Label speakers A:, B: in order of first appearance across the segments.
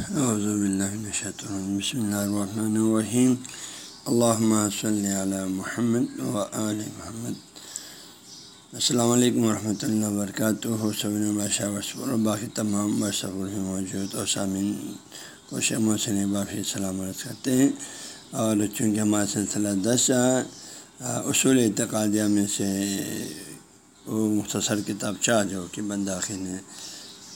A: بسم اللہ الرحمن الرحیم اللہ صلی علی محمد و علیہ محمد السلام علیکم ورحمۃ اللہ وبرکاتہ صبح بادشاہ وصف باقی تمام ورثہ موجود اور سامعین کو شم و سن باقی سلامت کرتے ہیں اور چونکہ ہمارا سلسلہ دس اصول اعتقادیہ میں سے وہ مختصر کتاب چاہ جو کہ بنداخی نے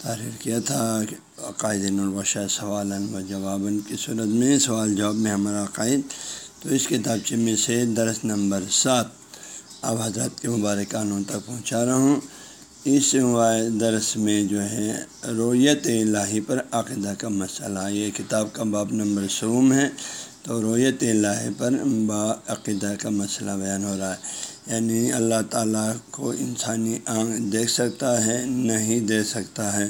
A: تحریر کیا تھا عقائد البشہ سوال و جواب کی صورت میں، سوال جواب میں ہمارا عقائد۔ تو اس کتابچے میں سے درس نمبر سات اب حضرت کے مبارکانوں تک پہنچا رہا ہوں۔ اس درس میں جو ہے، رویت الہی پر عقیدہ کا مسئلہ، یہ کتاب کا باب نمبر سوم ہے۔ تو رویت الہی پر با عقیدہ کا مسئلہ بیان ہو رہا ہے۔ یعنی اللہ تعالیٰ کو انسانی آنکھ دیکھ سکتا ہے، نہیں دے سکتا ہے۔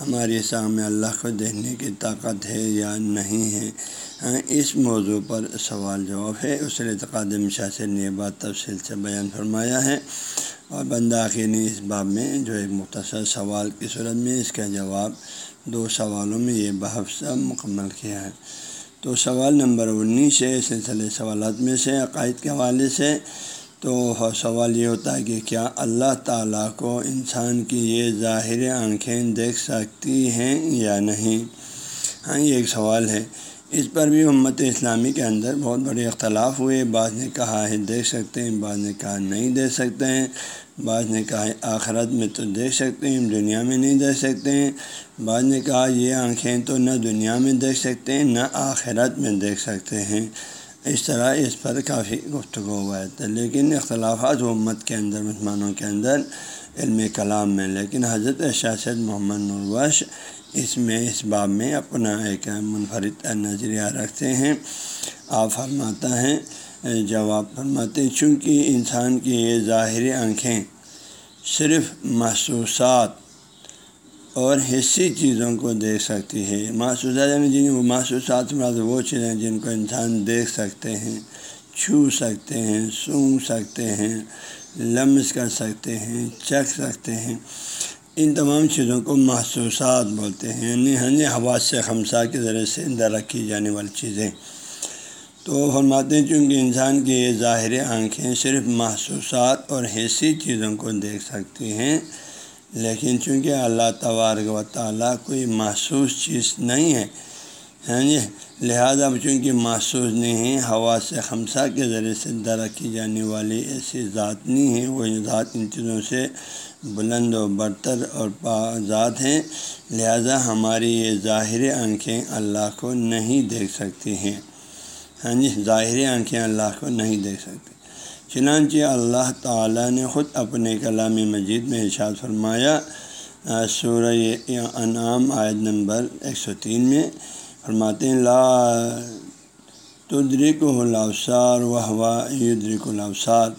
A: ہماری سامنے اللہ کو دیکھنے کی طاقت ہے یا نہیں ہے؟ ہاں، اس موضوع پر سوال جواب ہے۔ اس اعتقاد شاہ سے نے بات تفصیل سے بیان فرمایا ہے۔ اور بنداخی نے اس باب میں جو ایک مختصر سوال کی صورت میں اس کا جواب دو سوالوں میں یہ بحث مکمل کیا ہے۔ تو سوال نمبر انیس ہے، سلسلے سوالات میں سے، عقائد کے حوالے سے۔ تو سوال یہ ہوتا ہے کہ کیا اللہ تعالیٰ کو انسان کی یہ ظاہر آنکھیں دیکھ سکتی ہیں یا نہیں؟ ہاں یہ ایک سوال ہے۔ اس پر بھی امت اسلامی کے اندر بہت بڑے اختلاف ہوئے۔ بعض نے کہا ہے دیکھ سکتے ہیں، بعض نے کہا نہیں دیکھ سکتے ہیں۔ بعض نے کہا ہے آخرت میں تو دیکھ سکتے ہیں، دنیا میں نہیں دیکھ سکتے ہیں۔ بعض نے کہا یہ آنکھیں تو نہ دنیا میں دیکھ سکتے ہیں، نہ آخرت میں دیکھ سکتے ہیں۔ اس طرح اس پر کافی گفتگو ہوا ہے۔ لیکن اختلافات امت کے اندر، مسلمانوں کے اندر علم کلام میں، لیکن حضرت شاست محمد نروش اس میں، اس باب میں اپنا ایک منفرد نظریہ رکھتے ہیں۔ آپ فرماتا ہیں جواب فرماتے ہیں، چونکہ انسان کی یہ ظاہری آنکھیں صرف محسوسات اور حصی چیزوں کو دیکھ سکتی ہے۔ محسوسات یعنی جن وہ محسوسات وہ چیزیں جن کو انسان دیکھ سکتے ہیں، چھو سکتے ہیں، سونگ سکتے ہیں، لمس کر سکتے ہیں، چکھ سکتے ہیں۔ ان تمام چیزوں کو محسوسات بولتے ہیں۔ یعنی ہنی حواس سے خمسہ کے ذریعے سے اندر رکھی جانے والی چیزیں۔ تو فرماتے ہیں چونکہ انسان کی یہ ظاہر آنکھیں صرف محسوسات اور حصی چیزوں کو دیکھ سکتی ہیں لیکن چونکہ اللہ تبارک و تعالیٰ کوئی محسوس چیز نہیں ہے ہاں جی؟ لہٰذا چونکہ محسوس نہیں ہے ہوا سے خمسہ کے ذریعے سے درخی جانے والی ایسی ذات نہیں ہے وہ ذات ان چیزوں سے بلند و برتر اور پا ذات ہیں۔ لہذا ہماری یہ ظاہر آنکھیں اللہ کو نہیں دیکھ سکتی ہیں۔ ہاں جی؟ ظاہر آنکھیں اللہ کو نہیں دیکھ سکتی۔ چنانچہ اللہ تعالیٰ نے خود اپنے کلام مجید میں ارشاد فرمایا، سورہ انعام عائد نمبر ایک سو تین میں فرماتے ہیں، لا تدرک الابصار و ہوا یدرک الابصار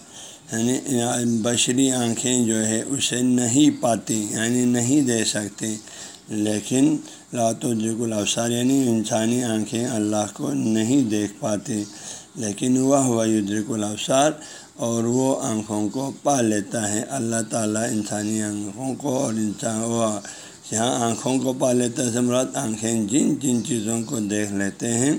A: یعنی بشری آنکھیں جو ہے اسے نہیں پاتی یعنی نہیں دے سکتی لیکن لا تدرک الابصار یعنی انسانی آنکھیں اللہ کو نہیں دیکھ پاتی لیکن وہ ہوا یدرک الابصار اور وہ آنکھوں کو پا لیتا ہے۔ اللہ تعالیٰ انسانی آنکھوں کو اور انسان وہ یہاں آنکھوں کو پا لیتا ہے۔ سمرات آنکھیں جن جن چیزوں کو دیکھ لیتے ہیں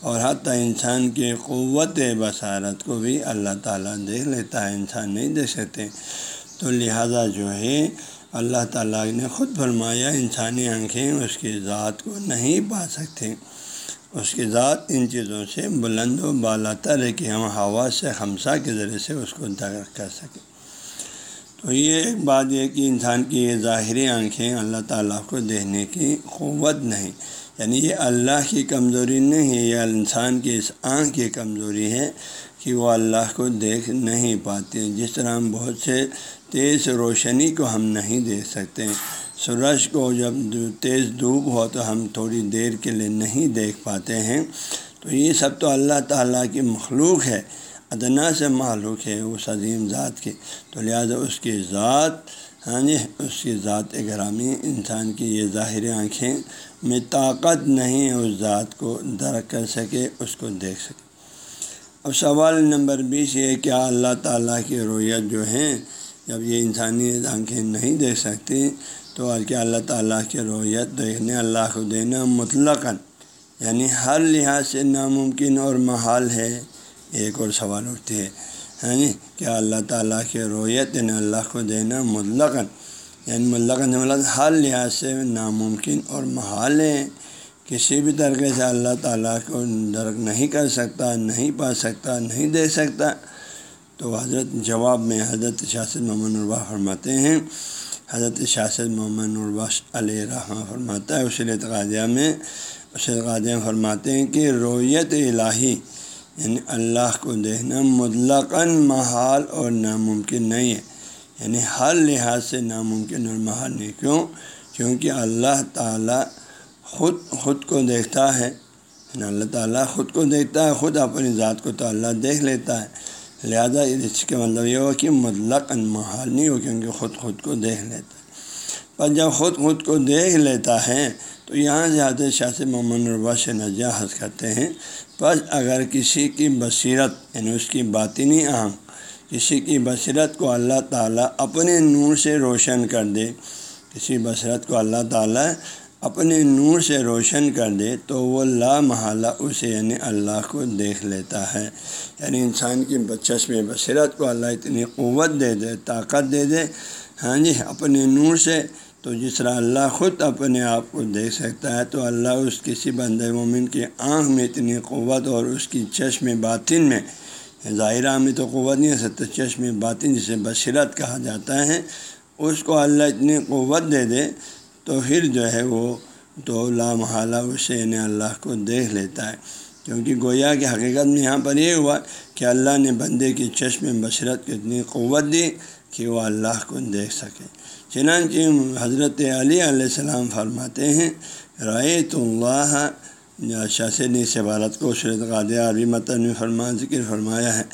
A: اور حتیٰ انسان کے قوت بصارت کو بھی اللہ تعالیٰ دیکھ لیتا ہے۔ انسان نہیں دیکھ سکتے۔ تو لہٰذا جو ہے اللہ تعالیٰ نے خود فرمایا انسانی آنکھیں اس کی ذات کو نہیں پا سکتے۔ اس کی ذات ان چیزوں سے بلند و بالا تر ہے کہ ہم ہوا سے خمسہ کے ذریعے سے اس کو درخت کر سکیں۔ تو یہ ایک بات یہ کہ انسان کی یہ ظاہری آنکھیں اللہ تعالیٰ کو دیکھنے کی قوت نہیں یعنی یہ اللہ کی کمزوری نہیں ہے یہ انسان کی اس آنکھ کی کمزوری ہے کہ وہ اللہ کو دیکھ نہیں پاتے۔ جس طرح ہم بہت سے تیز روشنی کو ہم نہیں دیکھ سکتے سورج کو جب تیز دھوپ ہو تو ہم تھوڑی دیر کے لیے نہیں دیکھ پاتے ہیں۔ تو یہ سب تو اللہ تعالیٰ کی مخلوق ہے، ادنا سے معلوق ہے اس عظیم ذات کی تو لہٰذا اس کی ذات ہاں جی اس کی ذات گرامی انسان کی یہ ظاہر آنکھیں میں طاقت نہیں ہے اس ذات کو درک کر سکے، اس کو دیکھ سکے۔ اب سوال نمبر بیس یہ کیا اللہ تعالیٰ کی رویت جو ہیں، جب یہ انسانی آنکھیں نہیں دیکھ سکتی تو کہ اللہ تعالیٰ کی رویت دیکھنے، اللہ کو دینا مطلق یعنی ہر لحاظ سے ناممکن اور محال ہے، ایک اور سوال اٹھتی ہے ہاں جی یعنی کیا اللہ تعالیٰ کی رویت یعنی اللہ کو دینا مطلق یعنی مطلق ہر لحاظ سے ناممکن اور محال ہے۔ کسی بھی طریقے سے اللہ تعالیٰ کو درک نہیں کر سکتا، نہیں پا سکتا، نہیں دے سکتا۔ تو حضرت جواب میں حضرت شاست محمد البا فرماتے ہیں حضرت شاست محمد البا علیہ رحمٰ فرماتا ہے اس اعتقادیہ میں اس اعتقادیہ فرماتے ہیں کہ رویت الہی یعنی اللہ کو دیکھنا مطلق محال اور ناممکن نہیں ہے۔ یعنی ہر لحاظ سے ناممکن اور محال نہیں، کیوں؟ کیونکہ اللہ تعالیٰ خود خود کو دیکھتا ہے۔ یعنی اللہ تعالیٰ خود کو دیکھتا ہے، خود اپنی ذات کو تو اللہ دیکھ لیتا ہے۔ لہذا اس کے مطلب یہ ہو کہ مطلق محال نہیں ہو کیونکہ خود خود کو دیکھ لیتا ہے۔ پر جب خود خود کو دیکھ لیتا ہے تو یہاں زیادہ شاہ محمد الربا سے نجاحت کرتے ہیں۔ بس اگر کسی کی بصیرت یعنی اس کی باطنی اہم، کسی کی بصیرت کو اللہ تعالیٰ اپنے نور سے روشن کر دے، کسی بصیرت کو اللہ تعالیٰ اپنے نور سے روشن کر دے تو وہ لا محالہ اسے یعنی اللہ کو دیکھ لیتا ہے۔ یعنی انسان کی بچس میں بصیرت کو اللہ اتنی قوت دے دے، طاقت دے دے۔ ہاں جی اپنے نور سے تو جس طرح اللہ خود اپنے آپ کو دیکھ سکتا ہے تو اللہ اس کسی بند مومن کی آنکھ میں اتنی قوت اور اس کی چشم باطن میں ظاہرہ میں تو قوت نہیں ہے سکتا، چشم باطن جسے بصیرت کہا جاتا ہے، اس کو اللہ اتنی قوت دے دے تو پھر جو ہے وہ تو لا محالہ اسے یعنی اللہ کو دیکھ لیتا ہے۔ کیونکہ گویا کی حقیقت میں یہاں پر یہ ہوا کہ اللہ نے بندے کی چشم بصرت کو اتنی قوت دی کہ وہ اللہ کو دیکھ سکے۔ چنانچہ حضرت علی علیہ السلام فرماتے ہیں رائے تو اللہ شاثر سے عبارت کو شرط قادیہ عربی متن میں فرما ذکر فرمایا ہے۔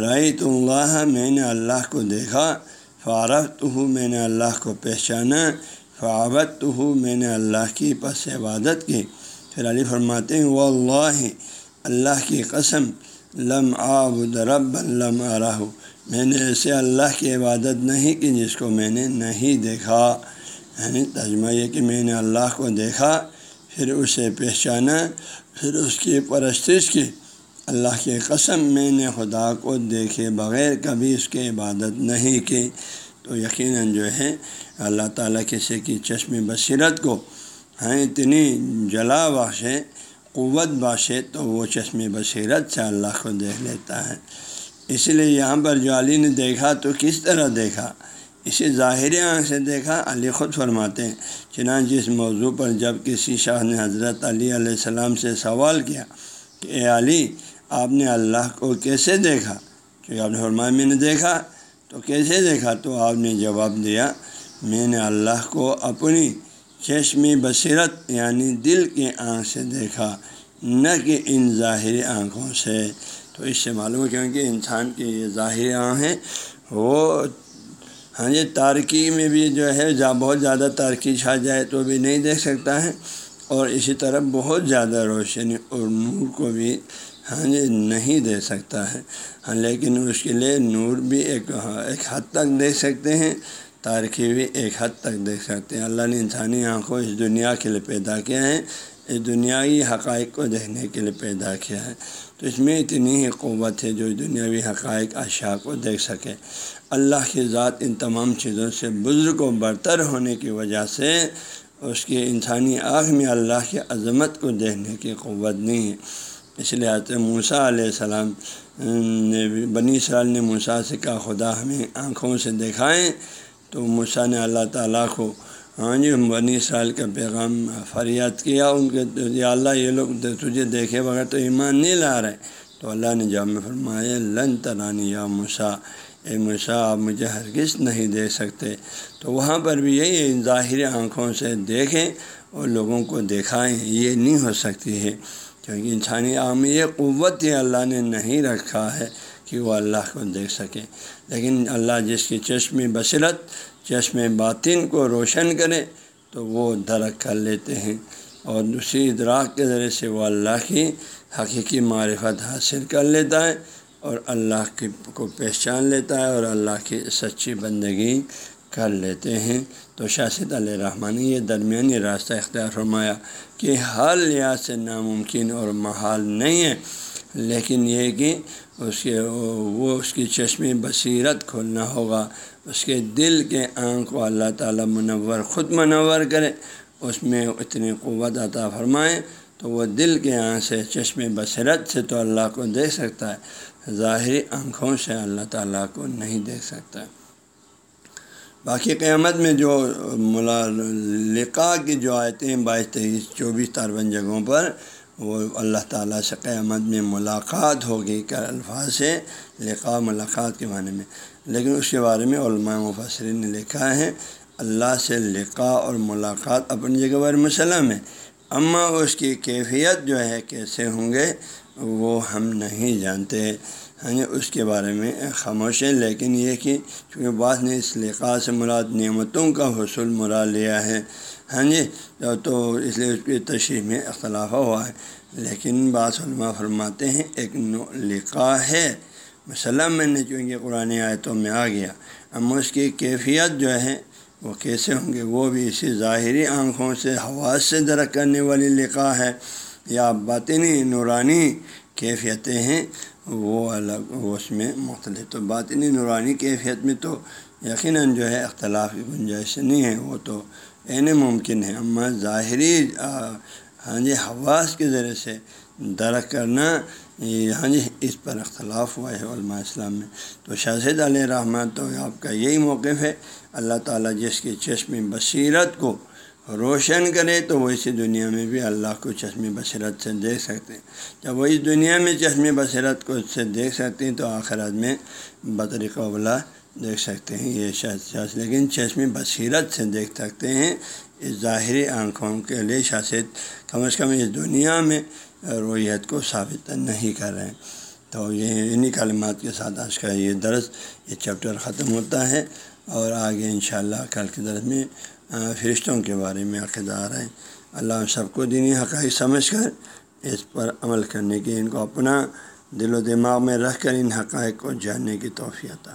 A: رائے تو اللہ، میں نے اللہ کو دیکھا فارغ تو میں نے اللہ کو پہچانا۔ فعابت تو ہوں میں نے اللہ کی پس عبادت کی۔ پھر علی فرماتے ہیں وہ اللہ اللہ کی قسم، لم آب رب لم آراہ میں نے ایسے اللہ کی عبادت نہیں کی جس کو میں نے نہیں دیکھا۔ یعنی ترجمہ یہ کہ میں نے اللہ کو دیکھا، پھر اسے پہچانا، پھر اس کی پرستش کی۔ اللہ کی قسم، میں نے خدا کو دیکھے بغیر کبھی اس کی عبادت نہیں کی۔ تو یقیناً جو ہے اللہ تعالیٰ کسی کی چشم بصیرت کو ہیں، اتنی جلا باشے قوت باشے تو وہ چشم بصیرت سے اللہ کو دیکھ لیتا ہے۔ اس لیے یہاں پر جو علی نے دیکھا تو کس طرح دیکھا؟ اسے ظاہر آنکھ سے دیکھا، علی خود فرماتے ہیں۔ چنانچہ اس موضوع پر جب کسی شاہ نے حضرت علی علیہ السلام سے سوال کیا کہ اے علی، آپ نے اللہ کو کیسے دیکھا؟ کیونکہ آپ نے فرمایا، میں نے دیکھا۔ تو کیسے دیکھا؟ تو آپ نے جواب دیا میں نے اللہ کو اپنی چشمی بصیرت یعنی دل کی آنکھ سے دیکھا، نہ کہ ان ظاہری آنکھوں سے۔ تو اس سے معلوم ہے کیونکہ انسان کی یہ ظاہری آنکھیں وہ ہاں جی تارکی میں بھی جو ہے، جا بہت زیادہ تارکی چھا جائے تو بھی نہیں دیکھ سکتا ہے۔ اور اسی طرح بہت زیادہ روشنی اور نور کو بھی ہاں جی نہیں دے سکتا ہے۔ ہاں لیکن اس کے لیے نور بھی ایک ایک حد تک دیکھ سکتے ہیں۔ تاریخی بھی ایک حد تک دیکھ سکتے ہیں۔ اللہ نے انسانی آنکھوں اس دنیا کے لیے پیدا کیا ہے اس دنیاوی حقائق کو دیکھنے کے لیے پیدا کیا ہے۔ تو اس میں اتنی ہی قوت ہے جو دنیاوی حقائق، اشیاء کو دیکھ سکے۔ اللہ کی ذات ان تمام چیزوں سے بزرگ و برتر ہونے کی وجہ سے اس کی انسانی آنکھ میں اللہ کی عظمت کو دیکھنے کی قوت نہیں ہے۔ اس لیے آتے موسا علیہ السلام نے بنی سال نے موسا سے کہا، خدا ہمیں آنکھوں سے دکھائیں تو موسا نے اللہ تعالیٰ کو ہاں جی بنی سال کا پیغام فریاد کیا، ان کے یا اللہ یہ لوگ تجھے دیکھے بغیر تو ایمان نہیں لا رہے۔ تو اللہ نے جامع فرمایا، لن ترانی یا موسا اے موسا آپ مجھے ہرگز نہیں دیکھ سکتے۔ تو وہاں پر بھی یہی ظاہر آنکھوں سے دیکھیں اور لوگوں کو دکھائیں، یہ نہیں ہو سکتی ہے۔ کیونکہ انسانی عام یہ قوت ہی اللہ نے نہیں رکھا ہے۔ کہ وہ اللہ کو دیکھ سکے۔ لیکن اللہ جس کی چشم بصرت چشم باطن کو روشن کرے، تو وہ درک کر لیتے ہیں۔ اور دوسری ادراک کے ذریعے سے وہ اللہ کی حقیقی معرفت حاصل کر لیتا ہے اور اللہ کی کو پہچان لیتا ہے اور اللہ کی سچی بندگی کر لیتے ہیں۔ تو شاست علیہ رحمٰن نے یہ درمیانی راستہ اختیار فرمایا کہ ہر لحاظ سے ناممکن اور محال نہیں ہے۔ لیکن یہ کہ اس کے وہ اس کی چشمی بصیرت کھولنا ہوگا، اس کے دل کے آنکھ کو اللہ تعالیٰ منور، خود منور کرے، اس میں اتنی قوت عطا فرمائے، تو وہ دل کے آنکھ سے چشم بصیرت سے تو اللہ کو دیکھ سکتا ہے، ظاہری آنکھوں سے اللہ تعالیٰ کو نہیں دیکھ سکتا۔ باقی قیامت میں جو ملا لقا کی جو آیتیں بائیس تیئیس چوبیس تربن جگہوں پر وہ اللہ تعالیٰ سے قیامت میں ملاقات ہوگی کر الفاظ سے لکھا ملاقات کے معنی میں۔ لیکن اس کے بارے میں علماء مفسرین نے لکھا ہے، اللہ سے لکھا اور ملاقات اپنی جگہ پر مسلم ہے۔ اما اس کی کیفیت جو ہے، کیسے ہوں گے؟ وہ ہم نہیں جانتے ہاں جی اس کے بارے میں خاموش ہے لیکن یہ کہ چونکہ بعض نے اس لقاء سے مراد نعمتوں کا حصول مراد لیا ہے۔ ہاں جی تو اس لیے اس کی تشریح میں اختلاف ہوا ہے۔ لیکن بعض علماء فرماتے ہیں ایک لقاء ہے۔ مسلم میں نے چونکہ قرآن آیتوں میں آ گیا، اما اس کی کیفیت جو ہے وہ کیسے ہوں گے؟ وہ بھی اسی ظاہری آنکھوں سے، حواس سے درک کرنے والی لقاء ہے۔ یا باطنی نورانی کیفیتیں ہیں، وہ الگ، وہ اس میں مختلف تو باطنی نورانی کیفیت میں تو یقیناً جو ہے اختلاف کی گنجائش نہیں ہے، وہ تو عین ممکن ہے۔ اما ظاہری ہاں جی حواس کے ذریعے سے درک کرنا ہاں جی اس پر اختلاف ہوا ہے علماء اسلام میں۔ تو شاہد علیہ رحمٰن تو آپ کا یہی موقف ہے۔ اللہ تعالیٰ جس کی چشم بصیرت کو روشن کرے تو وہ اسی دنیا میں بھی اللہ کو چشم بصیرت سے دیکھ سکتے ہیں۔ جب وہ اس دنیا میں چشم بصیرت کو سے دیکھ سکتے ہیں تو آخرات میں بطریقہ اولا دیکھ سکتے ہیں۔ یہ شاست لیکن چشم بصیرت سے دیکھ سکتے ہیں۔ اس ظاہری آنکھوں کے لیے شاست کم از کم اس دنیا میں رویت کو ثابت نہیں کر رہے ہیں۔ تو یہ انہی کلمات کے ساتھ آج کا یہ درس، یہ چیپٹر ختم ہوتا ہے اور آگے انشاءاللہ کل کے درس میں فرشتوں کے بارے میں عقیدہ آ رہے ہے اللہ سب کو دینی حقائق سمجھ کر اس پر عمل کرنے کی ان کو اپنا دل و دماغ میں رکھ کر ان حقائق کو جاننے کی توفیع تھا